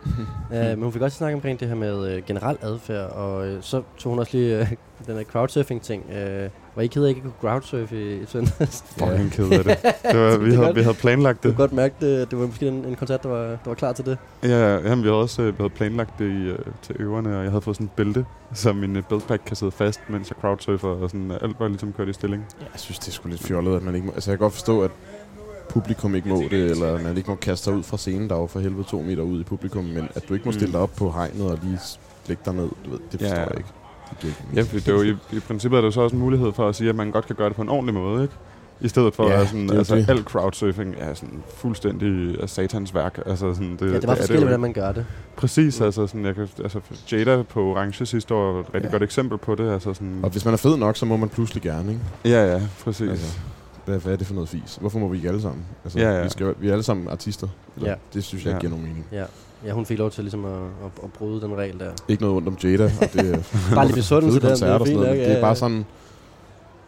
uh, men hun fik også snakket omkring det her med uh, generel adfærd, og uh, så tog hun også lige uh, den her crowdsurfing-ting. Uh, var I ked af ikke at kunne crowdsurfe i, i søndags? Fucking ked af det. det var, vi, Det havde, godt. vi havde planlagt Du det. kunne godt mærke, det, det var måske en, en koncert, der var, der var klar til det. Ja, ja, jamen, vi havde også øh, vi havde planlagt det i, øh, til øverne, og jeg havde fået sådan et bælte, så min øh, beltpack kan sidde fast, mens jeg crowdsurfer, og sådan, øh, alt var ligesom kørt i stilling. Jeg synes, det er sgu lidt fjollet, at man ikke må... Altså, jeg kan godt forstå, at publikum ikke må det, eller man ikke må kaste sig ud fra scenen, der er jo for helvede to meter ud i publikum, men at du ikke må stille dig op på hegnet og lige lægge dig ned. Du ved, det forstår ja. jeg ikke. Det Ja, fordi det er jo i, i princippet er det jo så også en mulighed for at sige, at man godt kan gøre det på en ordentlig måde, ikke? I stedet for Ja, at sådan, det er altså, det. alt crowdsurfing er sådan fuldstændig af satans værk. Altså, sådan, det, Ja, det var er forskelligt, hvordan man gør det. Præcis, Mm. altså, sådan, jeg kan, altså Jada på Orange sidste år er et rigtig ja. godt eksempel på det. Altså, sådan, Og hvis man er fed nok, så må man pludselig gerne, ikke? ja, ja, præcis. Altså, hvad, hvad er det for noget fis? Hvorfor må vi ikke alle sammen? Altså, Ja, ja. Vi, skal, vi er alle sammen artister. Eller, Ja. Det synes jeg ikke Ja. giver nogen mening. Ja. ja, hun fik lov til ligesom at, at, at bryde den regel der. Ikke noget ondt om Jada. Og det er Bare lidt misundelse fede der, det er og sådan noget. Det er bare sådan...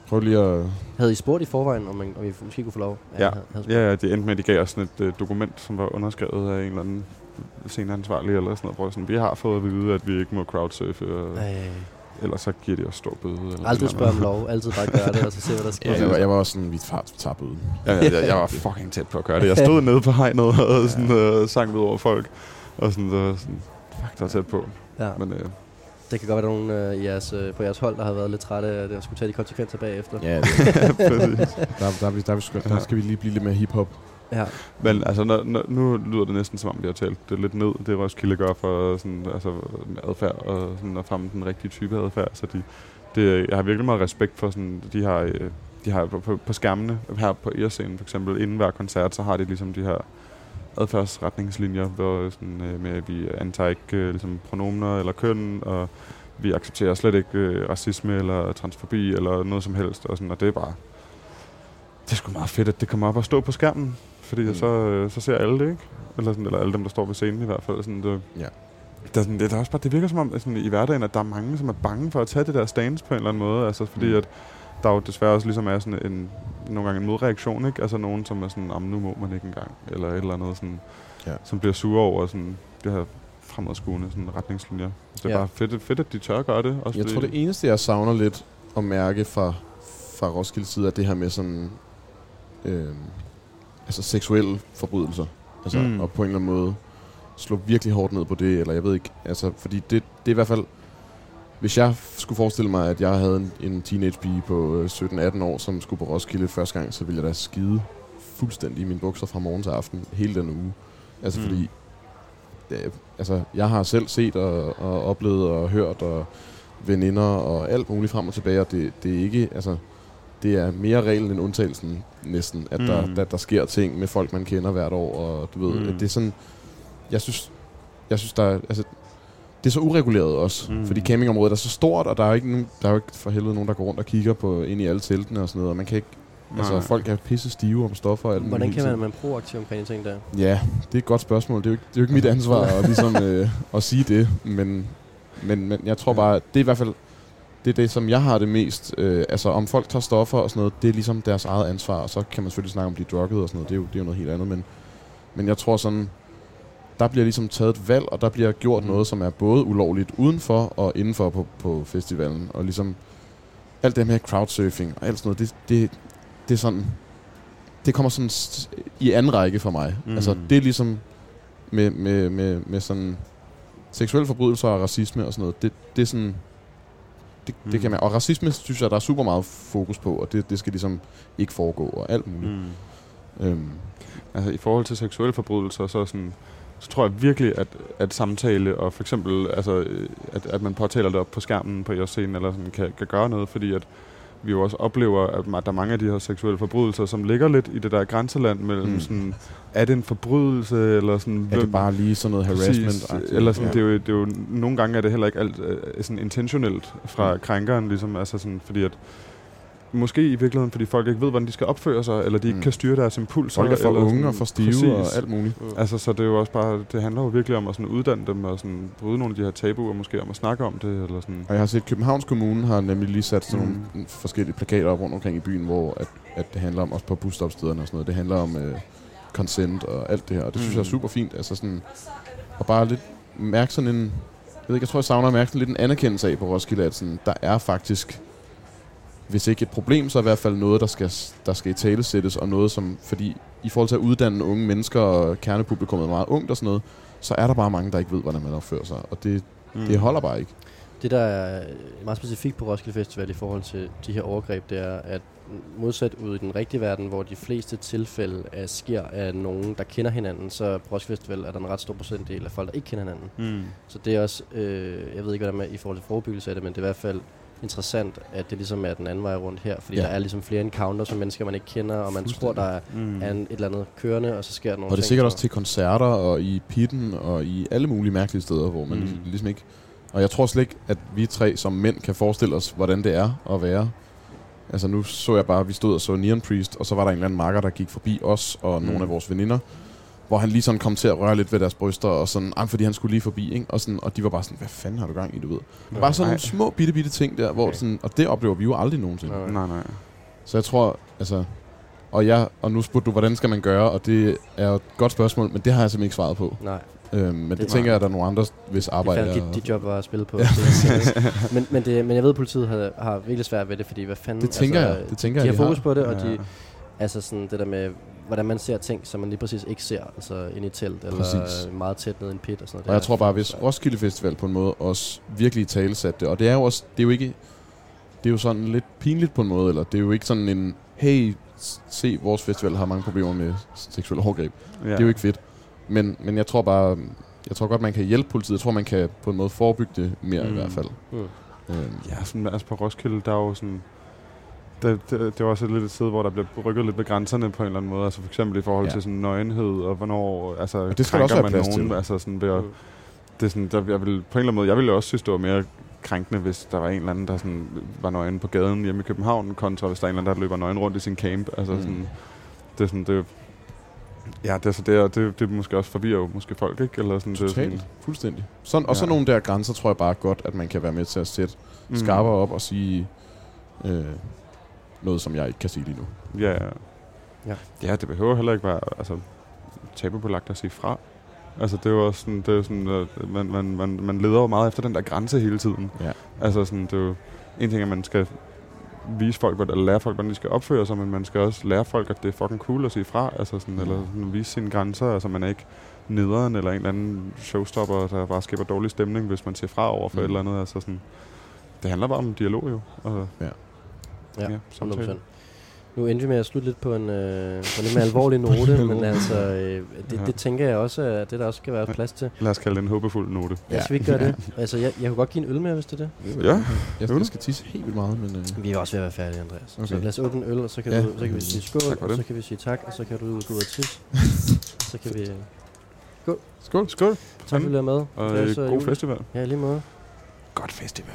Prøv lige at... Havde I spurgt i forvejen, om, man, om I måske kunne få lov? Ja. havde-. Ja, ja, det endte med, at de gav os sådan et uh, dokument, som var underskrevet af en eller anden sceneansvarlig eller sådan noget. Hvor sådan, vi har fået at vide, at vi ikke må crowdsurfe, og Ej, ellers så giver de os stor bøde. Eller aldrig spørg om lov, altid bare gør det, og så se, hvad der sker. Ja, jeg, var, jeg var også sådan, vi tager, tager bøden. Ja, ja, ja, jeg var fucking tæt på at gøre det. Jeg stod nede på hegnet og sådan, øh, sang ud over folk. Og sådan, var sådan, fuck, det var tæt på. Ja. Men øh, Det kan godt være, at nogen øh, i jeres, øh, på jeres hold, der har været lidt trætte af det, og skulle tage de konsekvenser bagefter. Ja, det, præcis. der, der, der, der, der, der skal vi lige blive lidt mere hiphop. Ja. Men altså, når, når, nu lyder det næsten som om, vi har talt det lidt ned. Det Roskilde gør for sådan, altså, med adfærd og sådan, at fremme den rigtige type adfærd. Så de, det, jeg har virkelig meget respekt for sådan, de har, øh, de har på, på, på skærmene her på Erscenen for eksempel, inden hver koncert, så har de ligesom de her adfærdsretningslinjer, hvor sådan, øh, med, at vi antager ikke øh, ligesom pronomener eller køn, og vi accepterer slet ikke øh, racisme eller transfobi eller noget som helst. Og, sådan, og det er bare, det er sgu meget fedt, at det kommer op og stå på skærmen, fordi Mm. så, øh, så ser alle det, ikke? Eller, sådan, eller alle dem, der står ved scenen i hvert fald. Sådan, det, Ja. der, er sådan, det, der er også bare, det virker som om sådan, i hverdagen, at der er mange, som er bange for at tage det der stance på en eller anden måde. Altså fordi, Mm. at der jo desværre også ligesom er sådan en, nogle gange en modreaktion, ikke? Altså nogen, som er sådan, "Jamen, nu må man ikke engang, eller et eller andet, sådan, Ja. som bliver sure over sådan, det her fremadskuende sådan, retningslinjer. Det er Ja. bare fedt, fedt, at de tør gøre det. Også Jeg fordi- tror, det eneste, jeg savner lidt at mærke fra, fra Roskilde side, er det her med sådan... Øh, altså seksuelle forbrydelser. Altså, mm. Og på en eller anden måde slå virkelig hårdt ned på det, eller jeg ved ikke, altså, fordi det, det er i hvert fald, hvis jeg skulle forestille mig, at jeg havde en, en teenage pige på øh, 17-18 år, som skulle på Roskilde første gang, så ville jeg da skide fuldstændig i mine bukser fra morgen til aften, hele den uge. Altså. Mm. fordi, øh, altså, jeg har selv set og, og oplevet og hørt og veninder og alt muligt frem og tilbage, og det, det er ikke, altså, det er mere reglen end undtagelsen næsten, at mm. der, der, der sker ting med folk, man kender hvert år, og du ved, mm. Det er sådan, jeg synes, jeg synes, der er, altså, det er så ureguleret også, mm. Fordi campingområdet er så stort, og der er, jo ikke nogen, der er jo ikke for helvede nogen, der går rundt og kigger på ind i alle teltene og sådan noget, og man kan ikke, altså Nej. folk er pisse stive om stoffer og alt Hvordan kan man være proaktiv omkring de ting der? Ja, det er et godt spørgsmål. Det er jo ikke, det er jo ikke mit ansvar at, ligesom, øh, at sige det, men, men, men jeg tror bare, det er i hvert fald det er det, som jeg har det mest. Øh, altså, om folk tager stoffer og sådan noget, det er ligesom deres eget ansvar, og så kan man selvfølgelig snakke om, de er drugget og sådan noget. Det er jo, det er jo noget helt andet, men, men jeg tror sådan, der bliver ligesom taget et valg, og der bliver gjort Mm. noget, som er både ulovligt udenfor og indenfor på, på festivalen. Og ligesom alt det med crowdsurfing og alt sådan noget, det, det, det er sådan, det kommer sådan i anden række for mig. Mm. Altså, det er ligesom med, med, med, med sådan seksuelle forbrydelser og racisme og sådan noget, det, det er sådan, det, mm. det kan man, og racisme synes jeg, der er super meget fokus på, og det, det skal ligesom ikke foregå, og alt muligt. Mm. Øhm, Altså i forhold til seksuelle forbrydelser, så, sådan, så tror jeg virkelig, at, at samtale og for eksempel, altså, øh, at, at man påtaler det op på skærmen på jeres scene, eller sådan, kan, kan gøre noget, fordi at vi jo også oplever, at der er mange af de her seksuelle forbrydelser, som ligger lidt i det der grænseland mellem Mm. sådan, er det en forbrydelse, eller sådan... er det bare lige sådan noget harassment? Præcis, eller sådan, ja. det, er jo, det er jo, nogle gange er det heller ikke alt øh, sådan intentionelt fra Mm. krænkeren, ligesom, altså sådan, fordi at Måske i virkeligheden, fordi folk ikke ved, hvordan de skal opføre sig, eller de ikke Mm. kan styre deres impulser. Folk er for eller unge sådan- og for stive Præcis. og alt muligt. Altså, så det er jo også bare, det handler jo virkelig om at sådan uddanne dem og sådan bryde nogle af de her tabuer, måske om at snakke om det, eller sådan. Og jeg har set, at Københavns Kommune har nemlig lige sat sådan Mm. nogle forskellige plakater op rundt omkring i byen, hvor at, at det handler om, også på busstopstederne og sådan noget, det handler om øh, consent og alt det her, og det mm. synes jeg er Mm. super fint. Altså sådan, og bare lidt mærke sådan en, jeg ved ikke, jeg tror, jeg savner at mærke sådan lidt en anerkendelse af på Roskilde, at sådan, der er faktisk, hvis ikke et problem, så i hvert fald noget, der skal, der skal i tale sættes, og noget som, fordi i forhold til at uddanne unge mennesker, og kernepublikummet er meget ungt og sådan noget, så er der bare mange, der ikke ved, hvordan man opfører sig, og det, Mm. det holder bare ikke. Det, der er meget specifikt på Roskilde Festival i forhold til de her overgreb, det er, at modsat ud i den rigtige verden, hvor de fleste tilfælde er, sker af nogen, der kender hinanden, så på Roskilde Festival er der en ret stor procentdel af folk, der ikke kender hinanden. Mm. Så det er også, øh, jeg ved ikke, hvordan man er i forhold til forebyggelse af det, men det er i hvert fald interessant, at det ligesom er den anden vej rundt her, fordi Ja. der er ligesom flere encounters som mennesker, man ikke kender, og man tror, der er, Mm. er en, et eller andet kørende, og så sker der nogle Og det er sikkert så- også til koncerter og i pitten og i alle mulige mærkelige steder, hvor man Mm. mm. ligesom ikke... Og jeg tror slet ikke, at vi tre som mænd kan forestille os, hvordan det er at være. Altså nu så jeg bare, at vi stod og så Neon Priest, og så var der en eller anden marker, der gik forbi os og mm. nogle af vores veninder, hvor han lige sådan kom til at røre lidt ved deres bryster, og sådan, ah, fordi han skulle lige forbi, ikke? Og, sådan, og de var bare sådan, hvad fanden har du gang i, du ved? Ja. Bare sådan Ej. nogle små bitte, bitte ting der, hvor Okay. sådan, og det oplever vi jo aldrig nogensinde. Nej. Nej, nej. Så jeg tror, altså... Og, jeg, og nu spurgte du, hvordan skal man gøre, og det er jo et godt spørgsmål, men det har jeg simpelthen ikke svaret på. Nej, Øhm, men det, Det- det tænker jeg, at der er nogle andre, hvis det arbejde fandt er... dit, dit job var at spille på. Ja. men, men, det, men jeg ved, at politiet har, har virkelig svært ved det, fordi hvad fanden... Det tænker altså, jeg. Det tænker de jeg, har de fokus har. på det, og Ja. de, altså sådan det der med, hvordan man ser ting, som man lige præcis ikke ser, altså ind i telt, eller Præcis. meget tæt ned i en pit og sådan noget. Og jeg tror bare, hvis. Roskilde Festival på en måde også virkelig talesatte det, og det er jo også, det er jo ikke, det er jo sådan lidt pinligt på en måde, eller det er jo ikke sådan en, hey, se, vores festival har mange problemer med seksuelle overgreb. Ja. Det er jo ikke fedt. Men, men jeg tror bare, jeg tror godt, man kan hjælpe politiet. Jeg tror, man kan på en måde forebygge det mere mm. i hvert fald. Mm. Øhm, Ja, sådan, altså på Roskilde, der er jo sådan... Det, det, det er også lidt et sted, hvor der bliver rykket lidt ved grænserne på en eller anden måde. Altså for eksempel i forhold Ja. til sådan nøgenhed, og hvornår altså, Og det skal også man plads nogen. til. Altså sådan ved at, Mm. det er sådan, der, jeg vil, på en eller anden måde, jeg ville også synes, det var mere krænkende, hvis der var en eller anden, der sådan, var nøgen på gaden hjemme i København, kontra hvis der er en eller anden, der løber nøgen rundt i sin camp. Altså Mm. sådan, det er sådan, det, ja, det, er så det, er, det, det måske også forvirrer jo måske folk, ikke? Eller sådan, det er Totalt. sådan, Fuldstændig. Sådan, og så Ja. nogle der grænser, tror jeg bare godt, at man kan være med til at sætte mm. skarpere op og sige øh, noget, som jeg ikke kan sige lige nu. Ja, ja. Ja. ja, det behøver heller ikke være altså, tabubelagt at sige fra. Altså, det er jo også sådan, det er sådan at man, man, man, man leder jo meget efter den der grænse hele tiden. Ja. Altså, sådan, det er jo en ting, at man skal vise folk, hvordan- eller lære folk, hvordan de skal opføre sig, men man skal også lære folk, at det er fucking cool at sige fra, altså sådan, Mm. eller sådan, vise sine grænser, altså man er ikke nederen, eller en eller anden showstopper, der bare skaber dårlig stemning, hvis man siger fra over for mm. et eller andet, altså sådan, det handler bare om dialog jo, altså, Ja. Ja, ja, samtale. 100%. Nu endte vi med at slutte lidt på en, øh, på en lidt mere alvorlig note, men altså, øh, det, Ja. det tænker jeg også, at det der også skal være plads til. Lad os kalde det en håbefuld note. Ja. Skal vi ikke gøre det? Altså, jeg, jeg kunne godt give en øl med, hvis det er det. Ja. Jeg, jeg skal tisse helt vildt meget, men... Øh, Vi er også ved at være færdige, Andreas. Okay. Så lad os åbne en øl, og så kan, Ja. du, så kan vi sige skål, og så kan vi sige tak, og så kan du ud og gå ud og tisse. så kan vi... Skål. Skål. Tak fordi du er med. Og Det er øh, så god festival. Ja, lige måde. Godt festival.